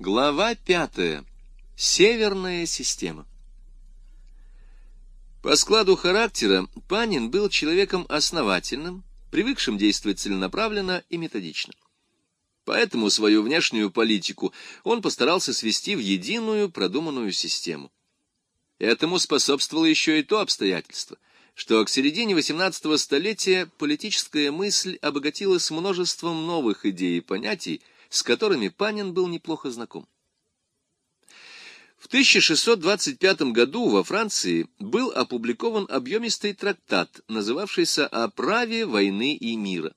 Глава пятая. Северная система. По складу характера Панин был человеком основательным, привыкшим действовать целенаправленно и методично. Поэтому свою внешнюю политику он постарался свести в единую продуманную систему. Этому способствовало еще и то обстоятельство, что к середине XVIII столетия политическая мысль обогатилась множеством новых идей и понятий, с которыми Панин был неплохо знаком. В 1625 году во Франции был опубликован объемистый трактат, называвшийся «О праве войны и мира».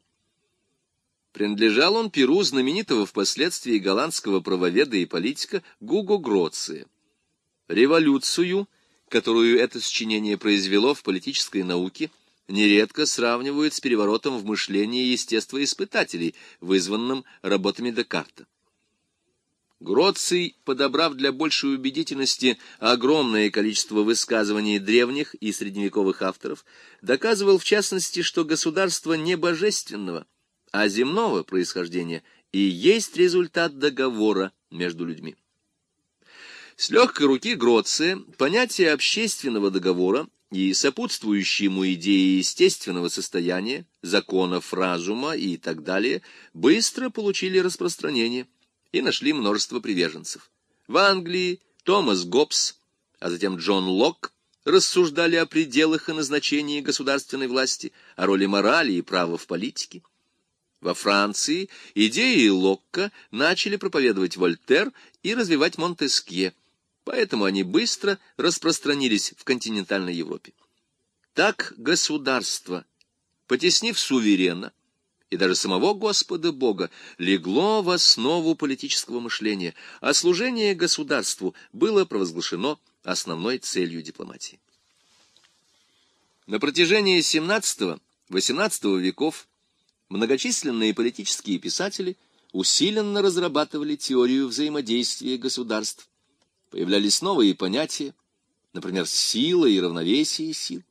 Принадлежал он перу знаменитого впоследствии голландского правоведа и политика Гуго Гроция. Революцию, которую это сочинение произвело в политической науке, нередко сравнивают с переворотом в мышлении естествоиспытателей, вызванным работами Декарта. Гроций, подобрав для большей убедительности огромное количество высказываний древних и средневековых авторов, доказывал в частности, что государство не божественного, а земного происхождения и есть результат договора между людьми. С легкой руки Гроция понятие общественного договора и сопутствующие ему идеи естественного состояния, законов разума и так далее быстро получили распространение и нашли множество приверженцев. В Англии Томас Гоббс, а затем Джон Локк рассуждали о пределах и назначении государственной власти, о роли морали и права в политике. Во Франции идеи Локка начали проповедовать Вольтер и развивать Монтескье, поэтому они быстро распространились в континентальной Европе. Так государство, потеснив суверена, и даже самого Господа Бога легло в основу политического мышления, а служение государству было провозглашено основной целью дипломатии. На протяжении XVII-XVIII веков многочисленные политические писатели усиленно разрабатывали теорию взаимодействия государств. Появлялись новые понятия, например, сила и равновесие сил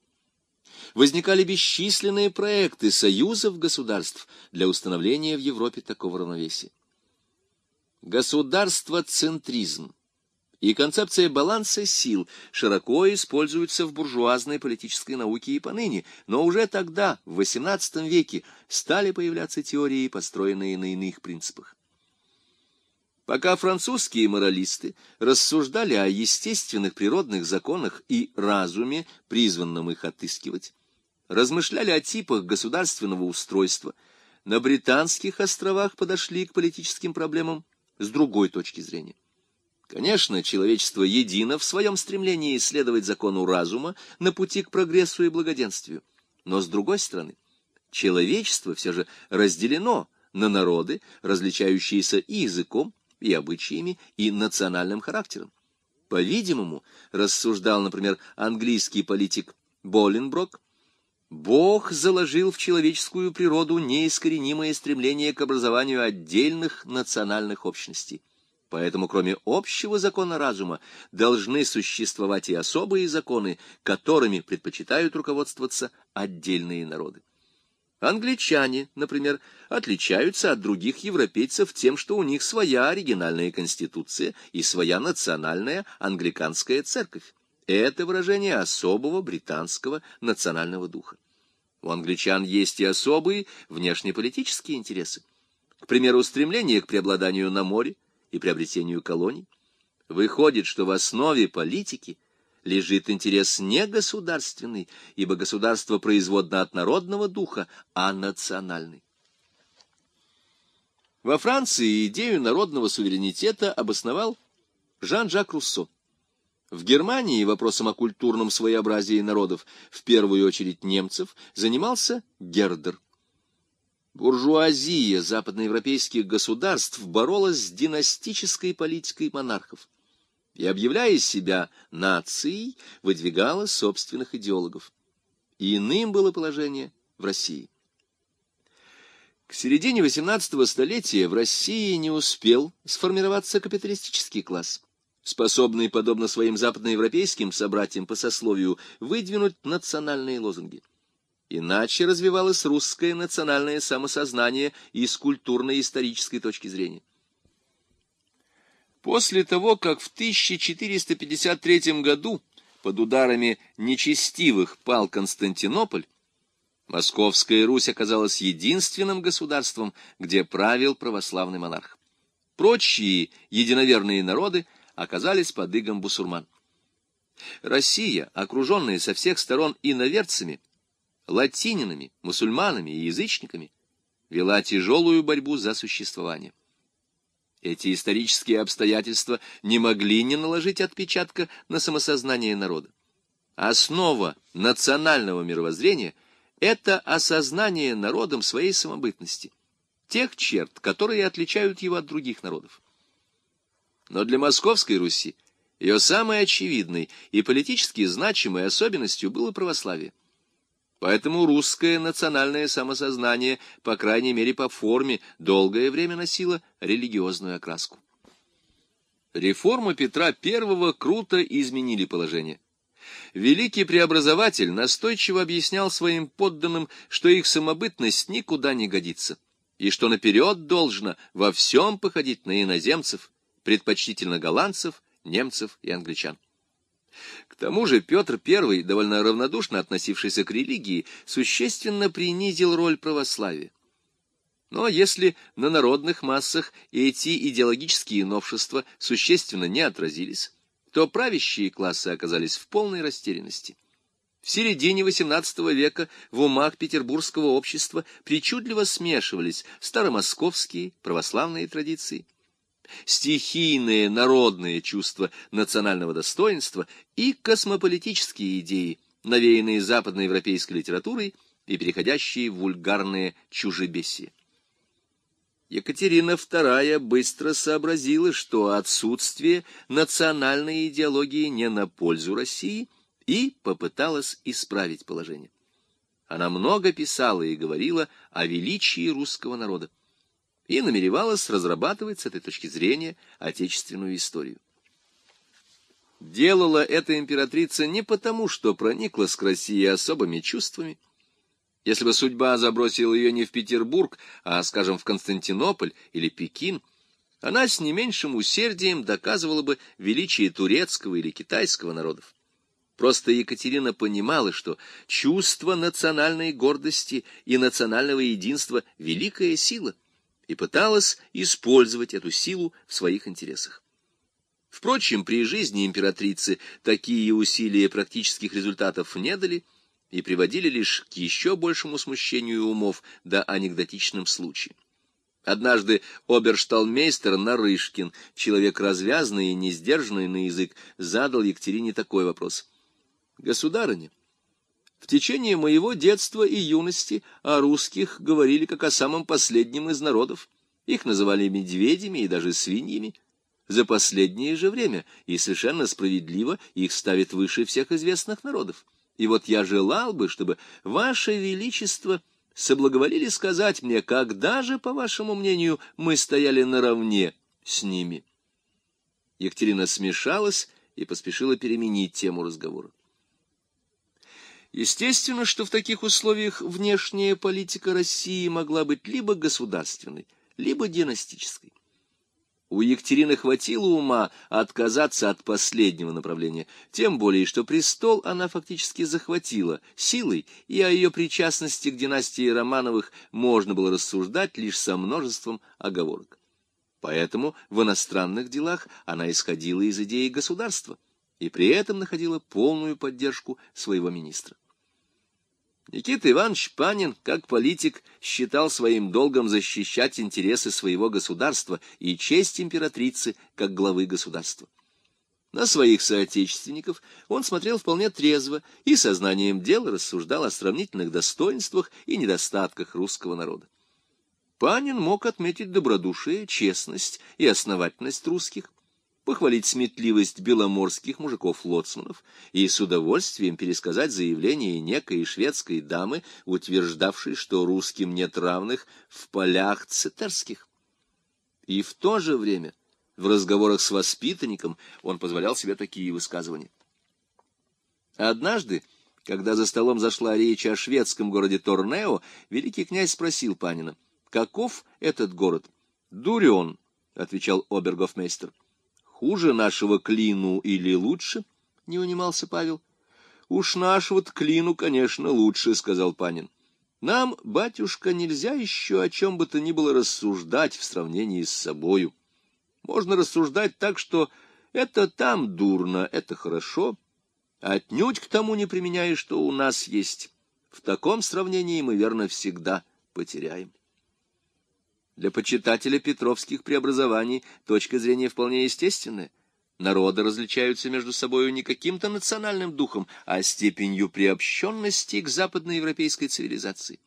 возникали бесчисленные проекты союзов государств для установления в Европе такого равновесия. Государство-центризм и концепция баланса сил широко используются в буржуазной политической науке и поныне, но уже тогда, в XVIII веке, стали появляться теории, построенные на иных принципах. Пока французские моралисты рассуждали о естественных природных законах и разуме, призванном их отыскивать, размышляли о типах государственного устройства, на британских островах подошли к политическим проблемам с другой точки зрения. Конечно, человечество едино в своем стремлении исследовать закону разума на пути к прогрессу и благоденствию. Но, с другой стороны, человечество все же разделено на народы, различающиеся и языком, и обычаями, и национальным характером. По-видимому, рассуждал, например, английский политик Боленброк, Бог заложил в человеческую природу неискоренимое стремление к образованию отдельных национальных общностей. Поэтому, кроме общего закона разума, должны существовать и особые законы, которыми предпочитают руководствоваться отдельные народы. Англичане, например, отличаются от других европейцев тем, что у них своя оригинальная конституция и своя национальная англиканская церковь. Это выражение особого британского национального духа. У англичан есть и особые внешнеполитические интересы. К примеру, стремление к преобладанию на море и приобретению колоний. Выходит, что в основе политики лежит интерес не государственный, ибо государство производно от народного духа, а национальный. Во Франции идею народного суверенитета обосновал Жан-Жак Руссо. В Германии вопросом о культурном своеобразии народов, в первую очередь немцев, занимался Гердер. Буржуазия западноевропейских государств боролась с династической политикой монархов и, объявляя себя нацией, выдвигала собственных идеологов. И иным было положение в России. К середине XVIII столетия в России не успел сформироваться капиталистический класс способный, подобно своим западноевропейским собратьям по сословию, выдвинуть национальные лозунги. Иначе развивалось русское национальное самосознание и с культурно-исторической точки зрения. После того, как в 1453 году под ударами нечестивых пал Константинополь, Московская Русь оказалась единственным государством, где правил православный монарх. Прочие единоверные народы оказались под игом бусурман. Россия, окруженная со всех сторон иноверцами, латининами, мусульманами и язычниками, вела тяжелую борьбу за существование. Эти исторические обстоятельства не могли не наложить отпечатка на самосознание народа. Основа национального мировоззрения – это осознание народом своей самобытности, тех черт, которые отличают его от других народов. Но для Московской Руси ее самой очевидной и политически значимой особенностью было православие. Поэтому русское национальное самосознание, по крайней мере по форме, долгое время носило религиозную окраску. Реформы Петра I круто изменили положение. Великий преобразователь настойчиво объяснял своим подданным, что их самобытность никуда не годится, и что наперед должно во всем походить на иноземцев, предпочтительно голландцев, немцев и англичан. К тому же Петр I, довольно равнодушно относившийся к религии, существенно принизил роль православия. Но если на народных массах эти идеологические новшества существенно не отразились, то правящие классы оказались в полной растерянности. В середине XVIII века в умах петербургского общества причудливо смешивались старомосковские православные традиции стихийные народные чувства национального достоинства и космополитические идеи, навеянные западноевропейской литературой и переходящие в вульгарные чужебесие. Екатерина II быстро сообразила, что отсутствие национальной идеологии не на пользу России, и попыталась исправить положение. Она много писала и говорила о величии русского народа и намеревалась разрабатывать с этой точки зрения отечественную историю. Делала эта императрица не потому, что прониклась к России особыми чувствами. Если бы судьба забросила ее не в Петербург, а, скажем, в Константинополь или Пекин, она с не меньшим усердием доказывала бы величие турецкого или китайского народов. Просто Екатерина понимала, что чувство национальной гордости и национального единства — великая сила, и пыталась использовать эту силу в своих интересах. Впрочем, при жизни императрицы такие усилия практических результатов не дали и приводили лишь к еще большему смущению умов да анекдотичным случаям. Однажды обершталмейстер Нарышкин, человек развязный и несдержанный на язык, задал Екатерине такой вопрос. «Государыня, в течение моего детства и юности о русских говорили как о самом последнем из народов. Их называли медведями и даже свиньями. За последнее же время, и совершенно справедливо, их ставят выше всех известных народов. И вот я желал бы, чтобы Ваше Величество соблаговолили сказать мне, когда же, по вашему мнению, мы стояли наравне с ними. Екатерина смешалась и поспешила переменить тему разговора. Естественно, что в таких условиях внешняя политика России могла быть либо государственной, либо династической. У Екатерины хватило ума отказаться от последнего направления, тем более, что престол она фактически захватила силой, и о ее причастности к династии Романовых можно было рассуждать лишь со множеством оговорок. Поэтому в иностранных делах она исходила из идеи государства и при этом находила полную поддержку своего министра. Никита Иванович Панин, как политик, считал своим долгом защищать интересы своего государства и честь императрицы как главы государства. На своих соотечественников он смотрел вполне трезво и сознанием дела рассуждал о сравнительных достоинствах и недостатках русского народа. Панин мог отметить добродушие, честность и основательность русских, похвалить сметливость беломорских мужиков-лоцманов и с удовольствием пересказать заявление некой шведской дамы, утверждавшей, что русским нет равных в полях цетерских. И в то же время в разговорах с воспитанником он позволял себе такие высказывания. Однажды, когда за столом зашла речь о шведском городе Торнео, великий князь спросил Панина, каков этот город? «Дурен», — отвечал обергофмейстер. Хуже нашего клину или лучше? — не унимался Павел. — Уж нашего-то клину, конечно, лучше, — сказал Панин. — Нам, батюшка, нельзя еще о чем бы то ни было рассуждать в сравнении с собою. Можно рассуждать так, что это там дурно, это хорошо, отнюдь к тому не применяя, что у нас есть. В таком сравнении мы, верно, всегда потеряем. Для почитателя петровских преобразований точка зрения вполне естественная. Народы различаются между собою не каким-то национальным духом, а степенью приобщенности к западноевропейской цивилизации.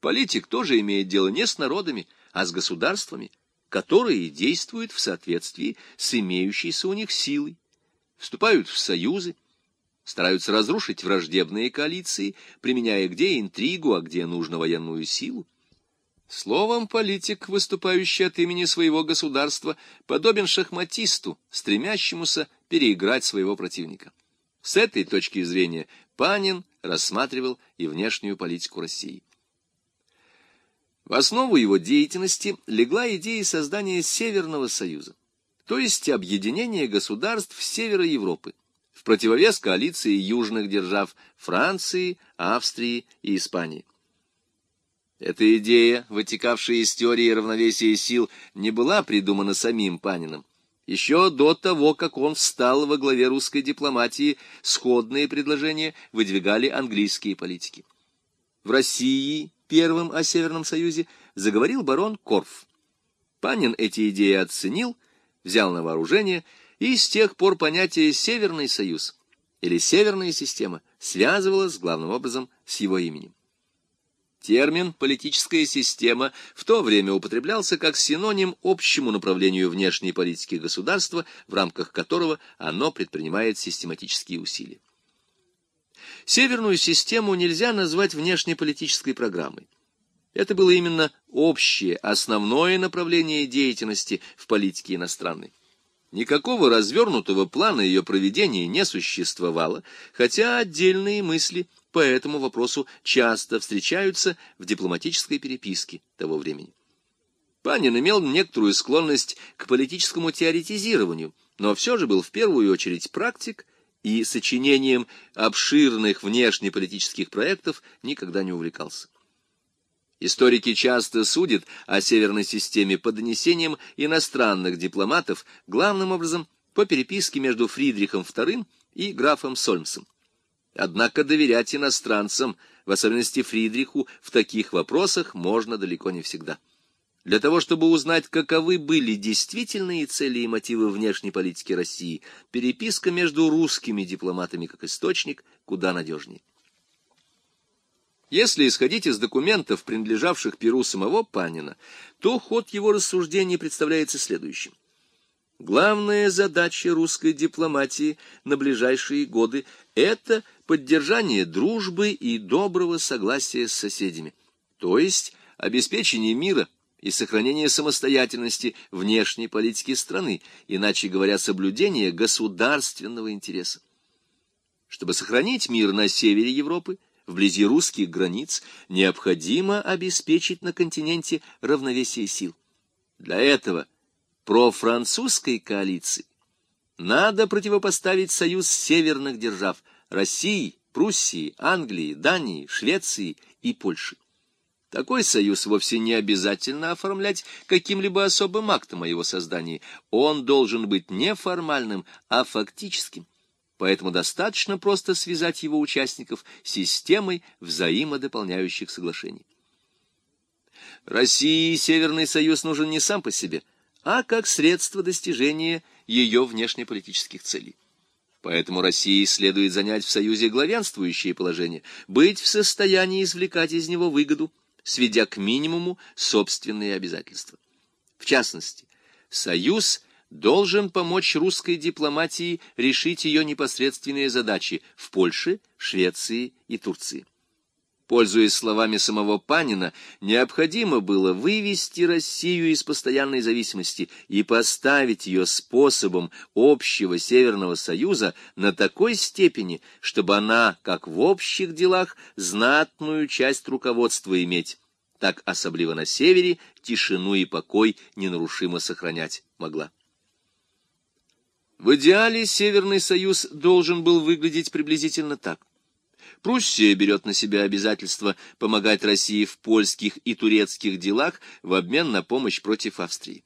Политик тоже имеет дело не с народами, а с государствами, которые действуют в соответствии с имеющейся у них силой, вступают в союзы, стараются разрушить враждебные коалиции, применяя где интригу, а где нужно военную силу. Словом, политик, выступающий от имени своего государства, подобен шахматисту, стремящемуся переиграть своего противника. С этой точки зрения Панин рассматривал и внешнюю политику России. В основу его деятельности легла идея создания Северного Союза, то есть объединения государств Севера Европы, в противовес коалиции южных держав Франции, Австрии и Испании. Эта идея, вытекавшая из теории равновесия сил, не была придумана самим Паниным. Еще до того, как он встал во главе русской дипломатии, сходные предложения выдвигали английские политики. В России первым о Северном Союзе заговорил барон Корф. Панин эти идеи оценил, взял на вооружение, и с тех пор понятие «Северный Союз» или «Северная система» связывалось главным образом с его именем. Термин «политическая система» в то время употреблялся как синоним общему направлению внешней политики государства, в рамках которого оно предпринимает систематические усилия. Северную систему нельзя назвать внешнеполитической программой. Это было именно общее, основное направление деятельности в политике иностранной. Никакого развернутого плана ее проведения не существовало, хотя отдельные мысли по этому вопросу часто встречаются в дипломатической переписке того времени. Панин имел некоторую склонность к политическому теоретизированию, но все же был в первую очередь практик – и сочинением обширных внешнеполитических проектов никогда не увлекался. Историки часто судят о северной системе по донесениям иностранных дипломатов, главным образом по переписке между Фридрихом II и графом Сольмсом. Однако доверять иностранцам, в особенности Фридриху, в таких вопросах можно далеко не всегда. Для того, чтобы узнать, каковы были действительные цели и мотивы внешней политики России, переписка между русскими дипломатами как источник куда надежнее. Если исходить из документов, принадлежавших Перу самого Панина, то ход его рассуждений представляется следующим. Главная задача русской дипломатии на ближайшие годы – это поддержание дружбы и доброго согласия с соседями, то есть обеспечение мира – и сохранение самостоятельности внешней политики страны, иначе говоря, соблюдение государственного интереса. Чтобы сохранить мир на севере Европы, вблизи русских границ, необходимо обеспечить на континенте равновесие сил. Для этого профранцузской коалиции надо противопоставить союз северных держав России, Пруссии, Англии, Дании, Швеции и Польши. Такой союз вовсе не обязательно оформлять каким-либо особым актом о его создании. Он должен быть не формальным, а фактическим. Поэтому достаточно просто связать его участников системой взаимодополняющих соглашений. России Северный союз нужен не сам по себе, а как средство достижения ее внешнеполитических целей. Поэтому России следует занять в Союзе главенствующее положение, быть в состоянии извлекать из него выгоду, сведя к минимуму собственные обязательства. В частности, Союз должен помочь русской дипломатии решить ее непосредственные задачи в Польше, Швеции и Турции. Пользуясь словами самого Панина, необходимо было вывести Россию из постоянной зависимости и поставить ее способом общего Северного Союза на такой степени, чтобы она, как в общих делах, знатную часть руководства иметь, так особливо на севере тишину и покой ненарушимо сохранять могла. В идеале Северный Союз должен был выглядеть приблизительно так. Пруссия берет на себя обязательство помогать России в польских и турецких делах в обмен на помощь против Австрии.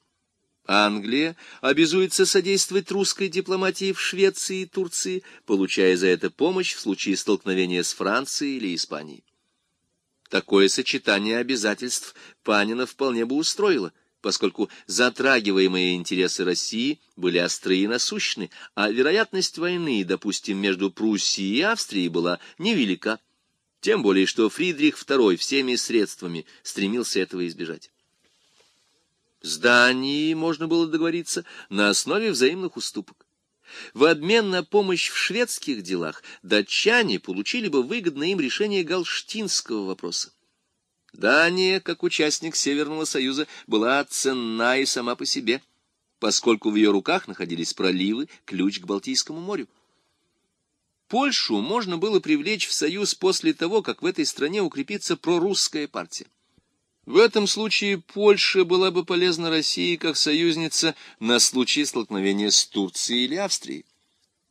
Англия обязуется содействовать русской дипломатии в Швеции и Турции, получая за это помощь в случае столкновения с Францией или Испанией. Такое сочетание обязательств Панина вполне бы устроило, поскольку затрагиваемые интересы России были остры и насущны, а вероятность войны, допустим, между Пруссией и Австрией была невелика, тем более что Фридрих II всеми средствами стремился этого избежать. С Данией можно было договориться на основе взаимных уступок. В обмен на помощь в шведских делах датчане получили бы выгодное им решение галштинского вопроса. Дания, как участник Северного Союза, была ценна и сама по себе, поскольку в ее руках находились проливы, ключ к Балтийскому морю. Польшу можно было привлечь в Союз после того, как в этой стране укрепится прорусская партия. В этом случае Польша была бы полезна России как союзница на случай столкновения с Турцией или Австрией.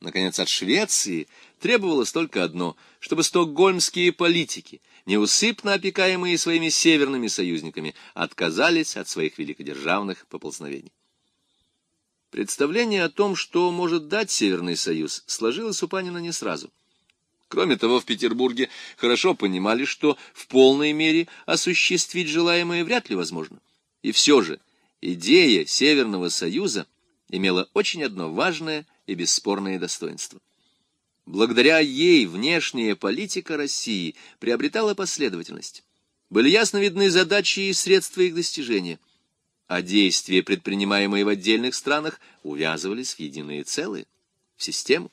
Наконец, от Швеции требовалось только одно, чтобы стокгольмские политики, неусыпно опекаемые своими северными союзниками, отказались от своих великодержавных поползновений. Представление о том, что может дать Северный Союз, сложилось у Панина не сразу – Кроме того, в Петербурге хорошо понимали, что в полной мере осуществить желаемое вряд ли возможно. И все же идея Северного Союза имела очень одно важное и бесспорное достоинство. Благодаря ей внешняя политика России приобретала последовательность. Были ясно видны задачи и средства их достижения, а действия, предпринимаемые в отдельных странах, увязывались в единое целое, в систему.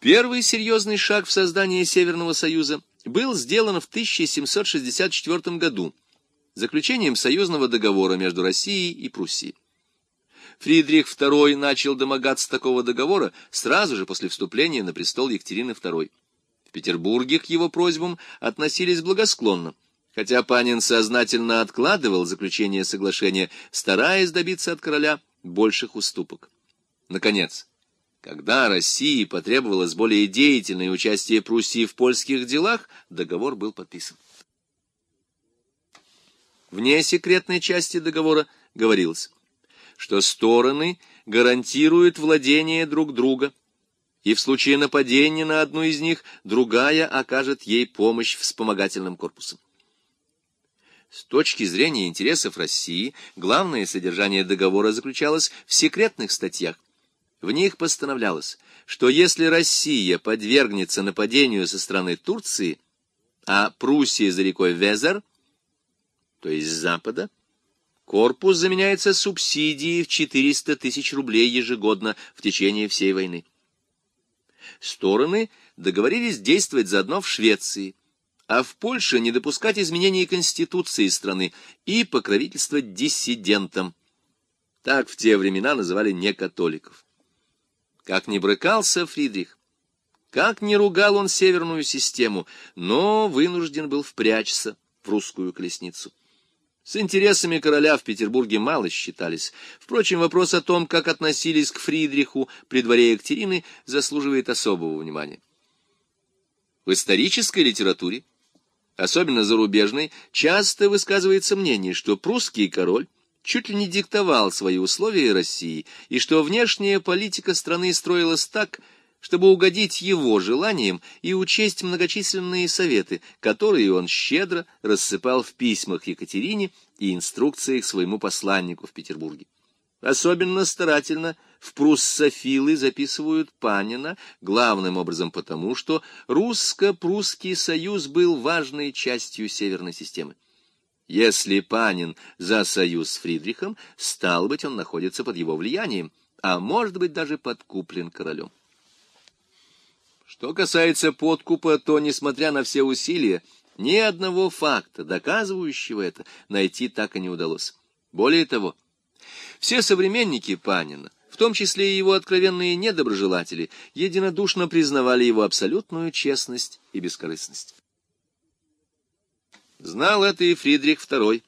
Первый серьезный шаг в создании Северного Союза был сделан в 1764 году заключением союзного договора между Россией и Пруссией. Фридрих II начал домогаться такого договора сразу же после вступления на престол Екатерины II. В Петербурге к его просьбам относились благосклонно, хотя Панин сознательно откладывал заключение соглашения, стараясь добиться от короля больших уступок. Наконец, когда России потребовалось более деятельное участие Пруссии в польских делах, договор был подписан. Вне секретной части договора говорилось, что стороны гарантируют владение друг друга, и в случае нападения на одну из них другая окажет ей помощь вспомогательным корпусом. С точки зрения интересов России, главное содержание договора заключалось в секретных статьях, в них постановлялось, что если Россия подвергнется нападению со стороны Турции, а Пруссия за рекой Везер, то есть с запада, корпус заменяется субсидией в 400 тысяч рублей ежегодно в течение всей войны. Стороны договорились действовать заодно в Швеции, а в Польше не допускать изменений Конституции страны и покровительствовать диссидентам. Так в те времена называли некатоликов. Как ни брыкался Фридрих, как ни ругал он северную систему, но вынужден был впрячься в русскую колесницу. С интересами короля в Петербурге мало считались. Впрочем, вопрос о том, как относились к Фридриху при дворе Екатерины, заслуживает особого внимания. В исторической литературе, особенно зарубежной, часто высказывается мнение, что прусский король чуть ли не диктовал свои условия России, и что внешняя политика страны строилась так, чтобы угодить его желаниям и учесть многочисленные советы, которые он щедро рассыпал в письмах Екатерине и инструкциях своему посланнику в Петербурге. Особенно старательно в пруссофилы записывают Панина, главным образом потому, что русско-прусский союз был важной частью северной системы. Если Панин за союз с Фридрихом, стал быть, он находится под его влиянием, а может быть даже подкуплен королем. Что касается подкупа, то, несмотря на все усилия, ни одного факта, доказывающего это, найти так и не удалось. Более того, все современники Панина, в том числе и его откровенные недоброжелатели, единодушно признавали его абсолютную честность и бескорыстность. Знал это и Фридрих II.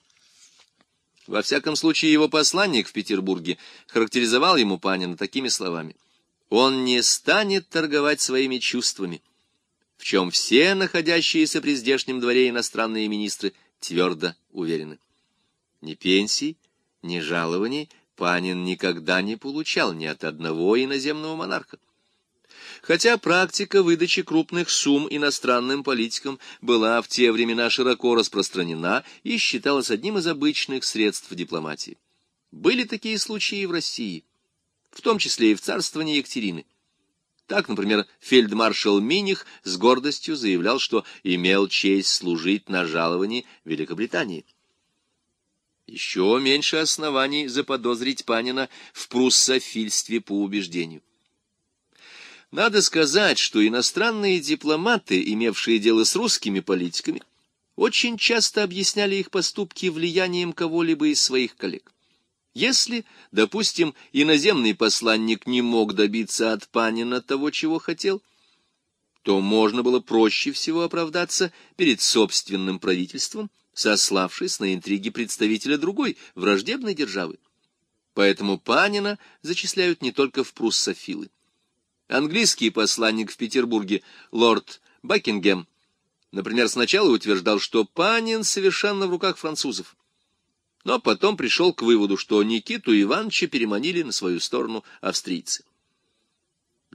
Во всяком случае, его посланник в Петербурге характеризовал ему Панина такими словами. «Он не станет торговать своими чувствами» в чем все находящиеся при здешнем дворе иностранные министры твердо уверены. Ни пенсий, ни жалований Панин никогда не получал ни от одного иноземного монарха. Хотя практика выдачи крупных сумм иностранным политикам была в те времена широко распространена и считалась одним из обычных средств дипломатии. Были такие случаи и в России, в том числе и в царствовании Екатерины. Так, например, фельдмаршал Миних с гордостью заявлял, что имел честь служить на жаловании Великобритании. Еще меньше оснований заподозрить Панина в пруссофильстве по убеждению. Надо сказать, что иностранные дипломаты, имевшие дело с русскими политиками, очень часто объясняли их поступки влиянием кого-либо из своих коллег. Если, допустим, иноземный посланник не мог добиться от Панина того, чего хотел, то можно было проще всего оправдаться перед собственным правительством, сославшись на интриги представителя другой, враждебной державы. Поэтому Панина зачисляют не только в пруссофилы. Английский посланник в Петербурге, лорд Бакингем, например, сначала утверждал, что Панин совершенно в руках французов но потом пришел к выводу, что Никиту Ивановича переманили на свою сторону австрийцы.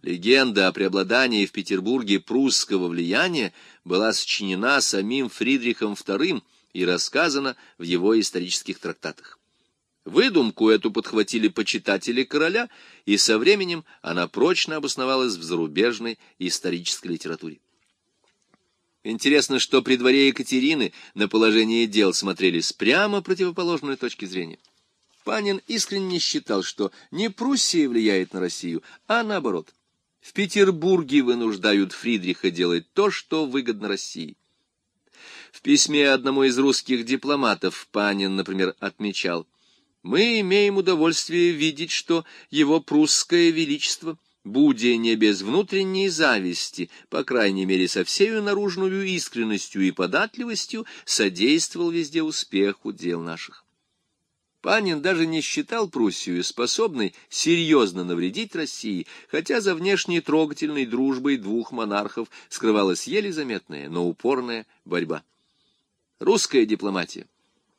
Легенда о преобладании в Петербурге прусского влияния была сочинена самим Фридрихом II и рассказана в его исторических трактатах. Выдумку эту подхватили почитатели короля, и со временем она прочно обосновалась в зарубежной исторической литературе. Интересно, что при дворе Екатерины на положение дел смотрели с прямо противоположной точки зрения. Панин искренне считал, что не Пруссия влияет на Россию, а наоборот. В Петербурге вынуждают Фридриха делать то, что выгодно России. В письме одному из русских дипломатов Панин, например, отмечал, «Мы имеем удовольствие видеть, что его прусское величество — будя не без внутренней зависти, по крайней мере со всею наружную искренностью и податливостью, содействовал везде успеху дел наших. Панин даже не считал Пруссию способной серьезно навредить России, хотя за внешней трогательной дружбой двух монархов скрывалась еле заметная, но упорная борьба. Русская дипломатия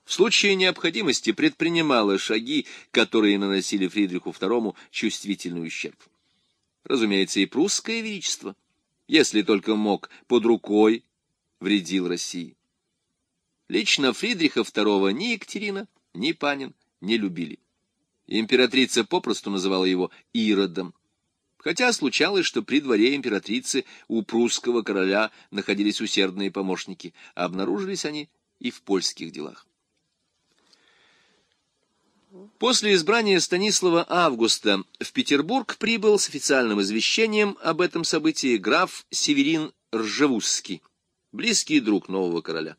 в случае необходимости предпринимала шаги, которые наносили Фридриху II чувствительный ущерб. Разумеется, и прусское величество, если только мог, под рукой вредил России. Лично Фридриха II ни Екатерина, ни Панин не любили. Императрица попросту называла его Иродом. Хотя случалось, что при дворе императрицы у прусского короля находились усердные помощники, а обнаружились они и в польских делах. После избрания Станислава Августа в Петербург прибыл с официальным извещением об этом событии граф Северин Ржевузский, близкий друг нового короля.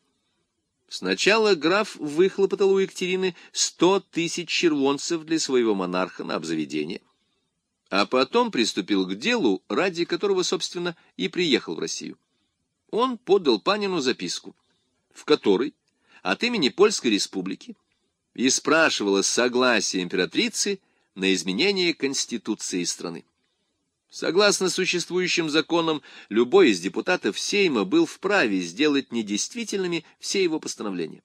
Сначала граф выхлопотал у Екатерины сто тысяч червонцев для своего монарха на обзаведение, а потом приступил к делу, ради которого, собственно, и приехал в Россию. Он подал Панину записку, в которой от имени Польской республики и спрашивала согласие императрицы на изменение конституции страны. Согласно существующим законам, любой из депутатов Сейма был вправе сделать недействительными все его постановления.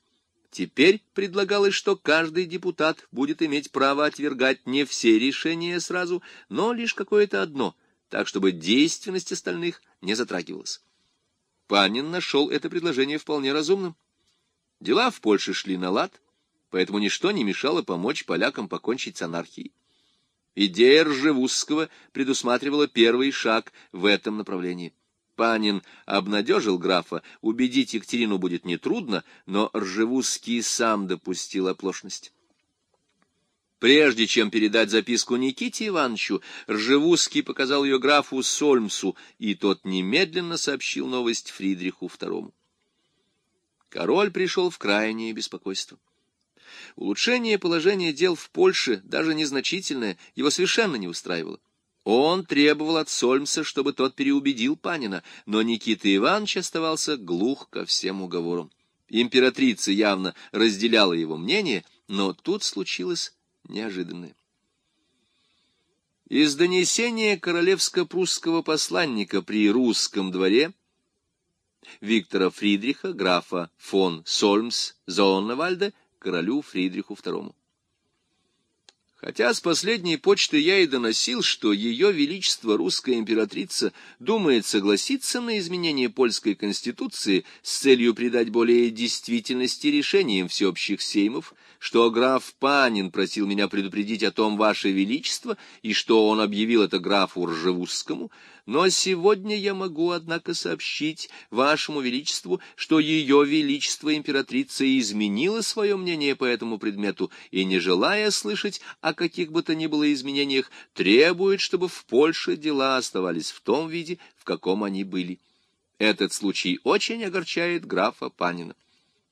Теперь предлагалось, что каждый депутат будет иметь право отвергать не все решения сразу, но лишь какое-то одно, так чтобы действенность остальных не затрагивалась. Панин нашел это предложение вполне разумным. Дела в Польше шли на лад, поэтому ничто не мешало помочь полякам покончить с анархией. Идея Ржевузского предусматривала первый шаг в этом направлении. Панин обнадежил графа, убедить Екатерину будет нетрудно, но Ржевузский сам допустил оплошность. Прежде чем передать записку Никите Ивановичу, Ржевузский показал ее графу Сольмсу, и тот немедленно сообщил новость Фридриху II. Король пришел в крайнее беспокойство. Улучшение положения дел в Польше, даже незначительное, его совершенно не устраивало. Он требовал от Сольмса, чтобы тот переубедил Панина, но Никита Иванович оставался глух ко всем уговорам. Императрица явно разделяла его мнение Но тут случилось неожиданное. Из донесения королевско-прусского посланника при русском дворе Виктора Фридриха, графа фон Сольмс Зонневальда, королю Фридриху II. Хотя с последней почты я и доносил, что ее величество русская императрица думает согласиться на изменение польской конституции с целью придать более действительности решениям всеобщих сеймов, что граф Панин просил меня предупредить о том, ваше величество, и что он объявил это графу Ржевузскому, но сегодня я могу, однако, сообщить вашему величеству, что ее величество императрица изменила свое мнение по этому предмету и, не желая слышать о каких бы то ни было изменениях, требует, чтобы в Польше дела оставались в том виде, в каком они были. Этот случай очень огорчает графа Панина.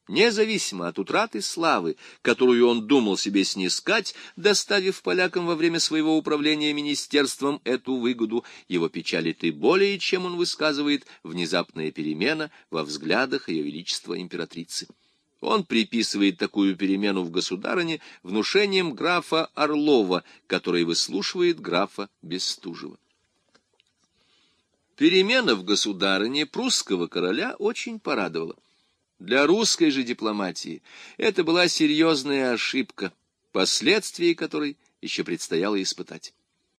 Независимо от утраты славы, которую он думал себе снискать, доставив полякам во время своего управления министерством эту выгоду, его печалит и более, чем он высказывает внезапная перемена во взглядах ее величества императрицы. Он приписывает такую перемену в государыне внушением графа Орлова, который выслушивает графа Бестужева. Перемена в государыне прусского короля очень порадовала. Для русской же дипломатии это была серьезная ошибка, последствия которой еще предстояло испытать.